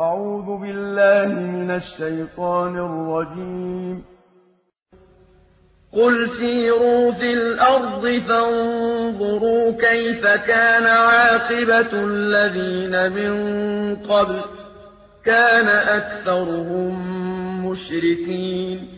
أعوذ بالله من الشيطان الرجيم. قل سيروا في الأرض فانظروا كيف كان عاقبة الذين من قبل كان أكثرهم مشركين.